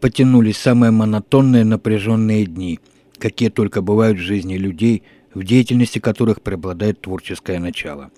потянулись самые монотонные напряженные дни, какие только бывают в жизни людей, в деятельности которых преобладает творческое начало.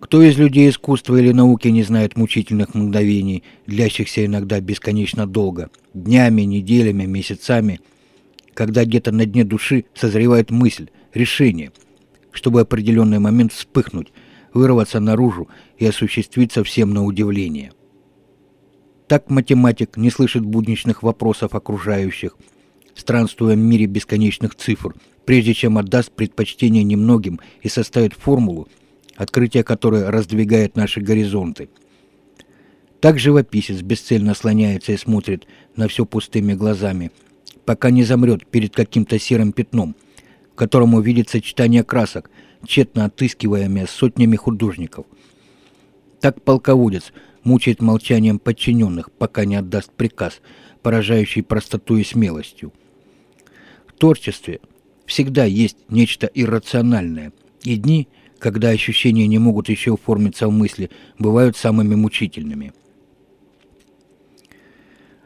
Кто из людей искусства или науки не знает мучительных мгновений, длящихся иногда бесконечно долго, днями, неделями, месяцами, когда где-то на дне души созревает мысль, решение, чтобы определенный момент вспыхнуть, вырваться наружу и осуществиться всем на удивление. Так математик не слышит будничных вопросов окружающих, странствуя в мире бесконечных цифр, прежде чем отдаст предпочтение немногим и составит формулу, открытие которой раздвигает наши горизонты. Так живописец бесцельно слоняется и смотрит на все пустыми глазами, пока не замрет перед каким-то серым пятном, в котором увидит сочетание красок, тщетно отыскиваемые сотнями художников. Так полководец мучает молчанием подчиненных, пока не отдаст приказ, поражающий простотой и смелостью. В творчестве всегда есть нечто иррациональное, и дни – когда ощущения не могут еще оформиться в мысли, бывают самыми мучительными.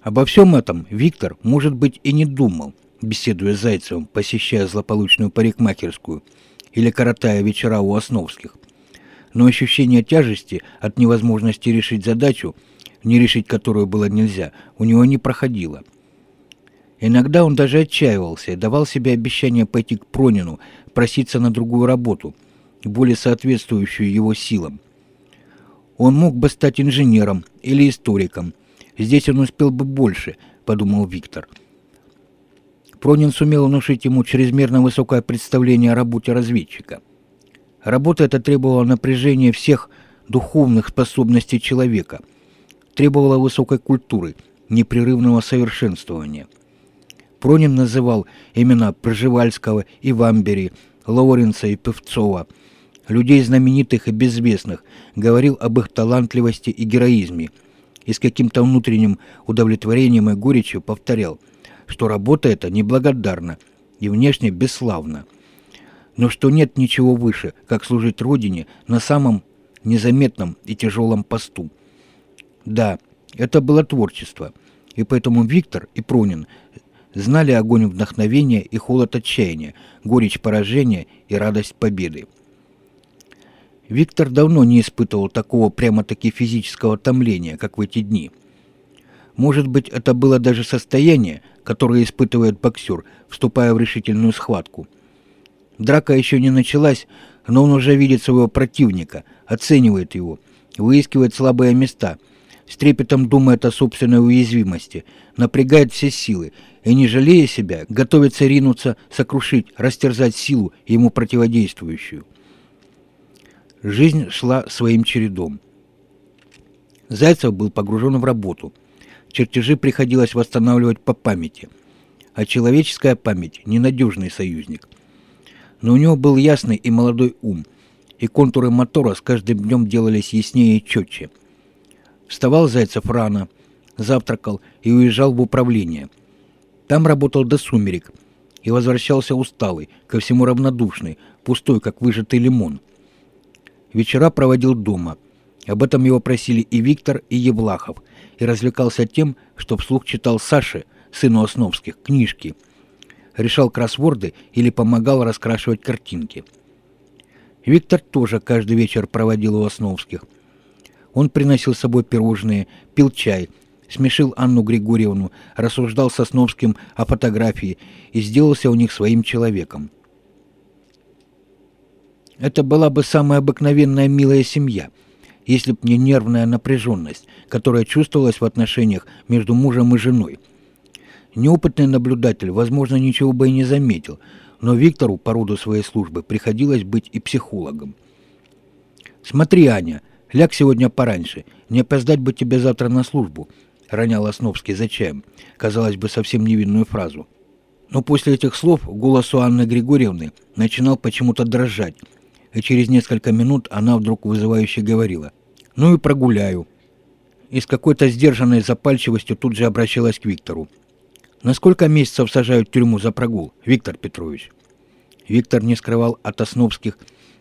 Обо всем этом Виктор, может быть, и не думал, беседуя с Зайцевым, посещая злополучную парикмахерскую или коротая вечера у Основских. Но ощущение тяжести от невозможности решить задачу, не решить которую было нельзя, у него не проходило. Иногда он даже отчаивался давал себе обещание пойти к Пронину, проситься на другую работу – более соответствующую его силам. Он мог бы стать инженером или историком. Здесь он успел бы больше, подумал Виктор. Пронин сумел внушить ему чрезмерно высокое представление о работе разведчика. Работа эта требовала напряжения всех духовных способностей человека, требовала высокой культуры, непрерывного совершенствования. Пронин называл имена Пржевальского и Вамбери, Лоуренса и Певцова – людей знаменитых и безвестных, говорил об их талантливости и героизме, и с каким-то внутренним удовлетворением и горечью повторял, что работа эта неблагодарна и внешне бесславна, но что нет ничего выше, как служить Родине на самом незаметном и тяжелом посту. Да, это было творчество, и поэтому Виктор и Пронин знали огонь вдохновения и холод отчаяния, горечь поражения и радость победы. Виктор давно не испытывал такого прямо-таки физического томления, как в эти дни. Может быть, это было даже состояние, которое испытывает боксер, вступая в решительную схватку. Драка еще не началась, но он уже видит своего противника, оценивает его, выискивает слабые места, с трепетом думает о собственной уязвимости, напрягает все силы и, не жалея себя, готовится ринуться, сокрушить, растерзать силу, ему противодействующую. Жизнь шла своим чередом. Зайцев был погружен в работу. Чертежи приходилось восстанавливать по памяти. А человеческая память – ненадежный союзник. Но у него был ясный и молодой ум, и контуры мотора с каждым днем делались яснее и четче. Вставал Зайцев рано, завтракал и уезжал в управление. Там работал до сумерек и возвращался усталый, ко всему равнодушный, пустой, как выжатый лимон – Вечера проводил дома. Об этом его просили и Виктор, и Евлахов, и развлекался тем, что вслух читал Саше, сыну Основских, книжки, решал кроссворды или помогал раскрашивать картинки. Виктор тоже каждый вечер проводил у Основских. Он приносил с собой пирожные, пил чай, смешил Анну Григорьевну, рассуждал с Основским о фотографии и сделался у них своим человеком. Это была бы самая обыкновенная милая семья, если б не нервная напряженность, которая чувствовалась в отношениях между мужем и женой. Неопытный наблюдатель, возможно, ничего бы и не заметил, но Виктору по роду своей службы приходилось быть и психологом. «Смотри, Аня, ляг сегодня пораньше, не опоздать бы тебе завтра на службу», — ронял Основский за чаем, казалось бы, совсем невинную фразу. Но после этих слов голос у Анны Григорьевны начинал почему-то дрожать, и через несколько минут она вдруг вызывающе говорила «Ну и прогуляю». И с какой-то сдержанной запальчивостью тут же обращалась к Виктору. «На сколько месяцев сажают в тюрьму за прогул, Виктор Петрович?» Виктор не скрывал от Основских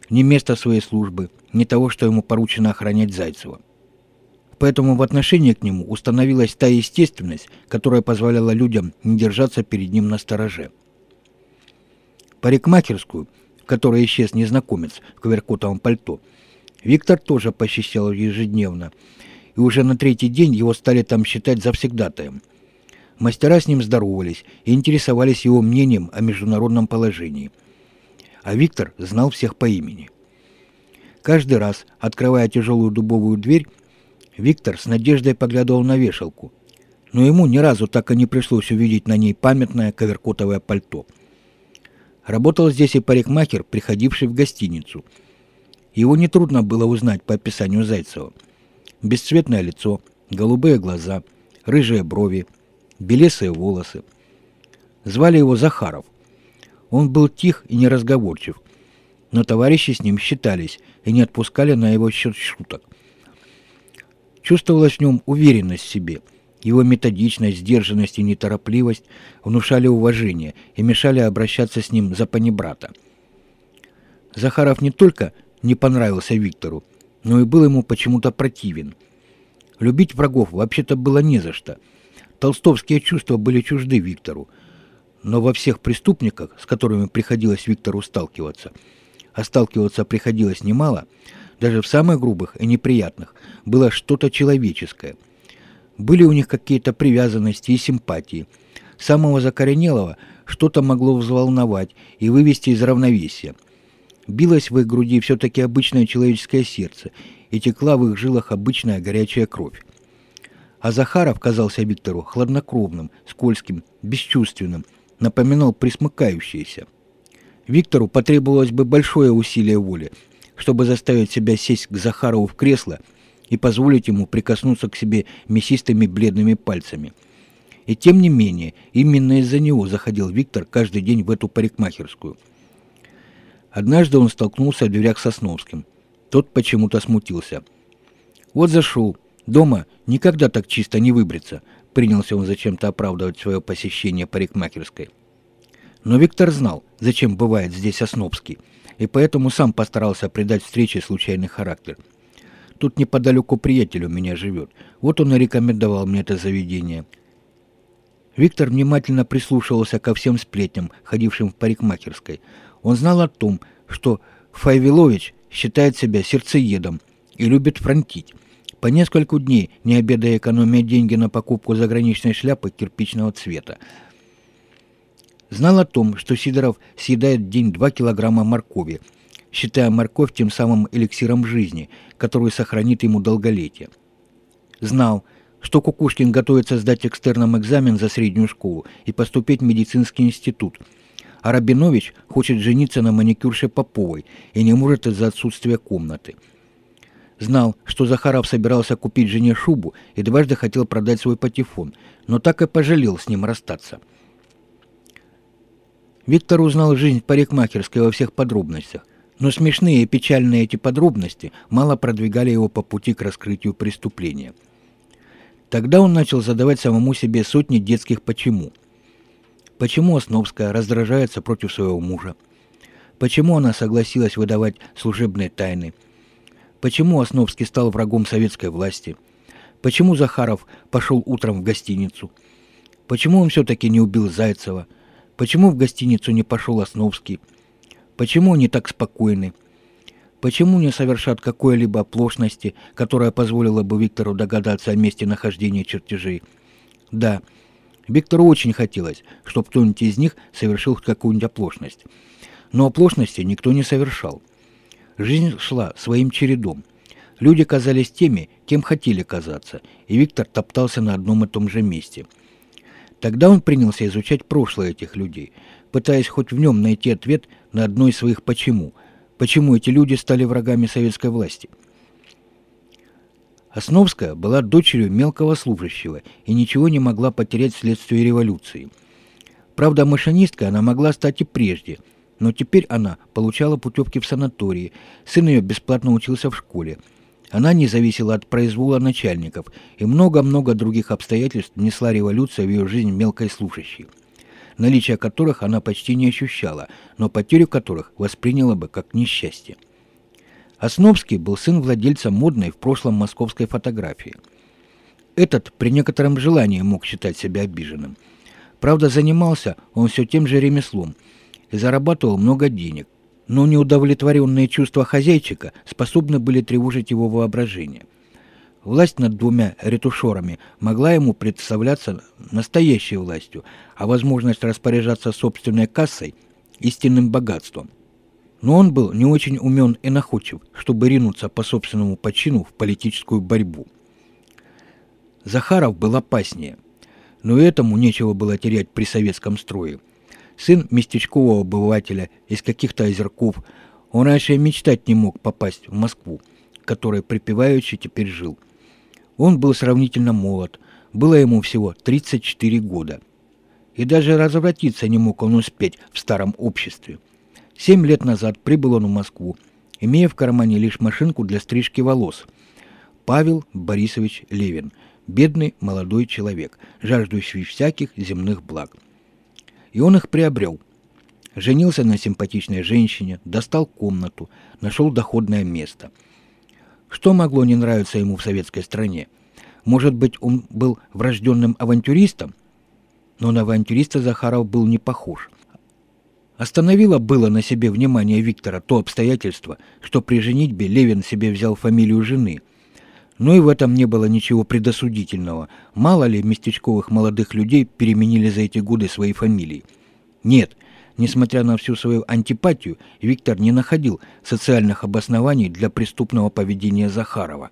ни места своей службы, ни того, что ему поручено охранять Зайцева. Поэтому в отношении к нему установилась та естественность, которая позволяла людям не держаться перед ним на стороже. Парикмахерскую, в которой исчез незнакомец в коверкотовом пальто, Виктор тоже посещал ежедневно, и уже на третий день его стали там считать завсегдатаем. Мастера с ним здоровались и интересовались его мнением о международном положении. А Виктор знал всех по имени. Каждый раз, открывая тяжелую дубовую дверь, Виктор с надеждой поглядывал на вешалку, но ему ни разу так и не пришлось увидеть на ней памятное коверкотовое пальто. Работал здесь и парикмахер, приходивший в гостиницу. Его нетрудно было узнать по описанию Зайцева. Бесцветное лицо, голубые глаза, рыжие брови, белесые волосы. Звали его Захаров. Он был тих и неразговорчив, но товарищи с ним считались и не отпускали на его счет шуток. Чувствовалась в нем уверенность в себе. Его методичность, сдержанность и неторопливость внушали уважение и мешали обращаться с ним за панибрата. Захаров не только не понравился Виктору, но и был ему почему-то противен. Любить врагов вообще-то было не за что. Толстовские чувства были чужды Виктору, но во всех преступниках, с которыми приходилось Виктору сталкиваться, а сталкиваться приходилось немало – даже в самых грубых и неприятных, было что-то человеческое. Были у них какие-то привязанности и симпатии. Самого закоренелого что-то могло взволновать и вывести из равновесия. Билось в их груди все-таки обычное человеческое сердце, и текла в их жилах обычная горячая кровь. А Захаров казался Виктору хладнокровным, скользким, бесчувственным, напоминал присмыкающееся. Виктору потребовалось бы большое усилие воли, чтобы заставить себя сесть к Захарову в кресло и позволить ему прикоснуться к себе мясистыми бледными пальцами. И тем не менее, именно из-за него заходил Виктор каждый день в эту парикмахерскую. Однажды он столкнулся в дверях с Сосновским. Тот почему-то смутился. «Вот зашел. Дома никогда так чисто не выбриться», — принялся он зачем-то оправдывать свое посещение парикмахерской. Но Виктор знал, зачем бывает здесь Оснобский — и поэтому сам постарался придать встрече случайный характер. Тут неподалеку приятель у меня живет. Вот он и рекомендовал мне это заведение. Виктор внимательно прислушивался ко всем сплетням, ходившим в парикмахерской. Он знал о том, что Файвилович считает себя сердцеедом и любит фронтить. По нескольку дней, не обедая экономия деньги на покупку заграничной шляпы кирпичного цвета. Знал о том, что Сидоров съедает в день 2 килограмма моркови, считая морковь тем самым эликсиром жизни, который сохранит ему долголетие. Знал, что Кукушкин готовится сдать экстерном экзамен за среднюю школу и поступить в медицинский институт, а Рабинович хочет жениться на маникюрше Поповой и не может из-за отсутствия комнаты. Знал, что Захаров собирался купить жене шубу и дважды хотел продать свой патефон, но так и пожалел с ним расстаться – Виктор узнал жизнь парикмахерской во всех подробностях, но смешные и печальные эти подробности мало продвигали его по пути к раскрытию преступления. Тогда он начал задавать самому себе сотни детских «почему». Почему Основская раздражается против своего мужа? Почему она согласилась выдавать служебные тайны? Почему Основский стал врагом советской власти? Почему Захаров пошел утром в гостиницу? Почему он все-таки не убил Зайцева? Почему в гостиницу не пошел Основский? Почему они так спокойны? Почему не совершат какой-либо оплошности, которая позволила бы Виктору догадаться о месте нахождения чертежей? Да, Виктору очень хотелось, чтобы кто-нибудь из них совершил какую-нибудь оплошность. Но оплошности никто не совершал. Жизнь шла своим чередом. Люди казались теми, кем хотели казаться, и Виктор топтался на одном и том же месте – Тогда он принялся изучать прошлое этих людей, пытаясь хоть в нем найти ответ на одно из своих «почему». Почему эти люди стали врагами советской власти? Основская была дочерью мелкого служащего и ничего не могла потерять вследствие революции. Правда, машинисткой она могла стать и прежде, но теперь она получала путевки в санатории, сын ее бесплатно учился в школе – она не зависела от произвола начальников, и много-много других обстоятельств внесла революция в ее жизнь мелкой служащей, наличие которых она почти не ощущала, но потерю которых восприняла бы как несчастье. Основский был сын владельца модной в прошлом московской фотографии. Этот при некотором желании мог считать себя обиженным. Правда, занимался он все тем же ремеслом и зарабатывал много денег, но неудовлетворенные чувства хозяйчика способны были тревожить его воображение. Власть над двумя ретушерами могла ему представляться настоящей властью, а возможность распоряжаться собственной кассой – истинным богатством. Но он был не очень умен и находчив, чтобы ринуться по собственному почину в политическую борьбу. Захаров был опаснее, но этому нечего было терять при советском строе. Сын местечкового обывателя из каких-то озерков, он раньше мечтать не мог попасть в Москву, которой припеваючи теперь жил. Он был сравнительно молод, было ему всего 34 года. И даже развратиться не мог он успеть в старом обществе – Семь лет назад прибыл он в Москву, имея в кармане лишь машинку для стрижки волос. Павел Борисович Левин, бедный молодой человек, жаждущий всяких земных благ. И он их приобрел. Женился на симпатичной женщине, достал комнату, нашел доходное место. Что могло не нравиться ему в советской стране? Может быть, он был врожденным авантюристом? Но на авантюриста Захаров был не похож – Остановило было на себе внимание Виктора то обстоятельство, что при женитьбе Левин себе взял фамилию жены. Но и в этом не было ничего предосудительного. Мало ли местечковых молодых людей переменили за эти годы свои фамилии. Нет, несмотря на всю свою антипатию, Виктор не находил социальных обоснований для преступного поведения Захарова.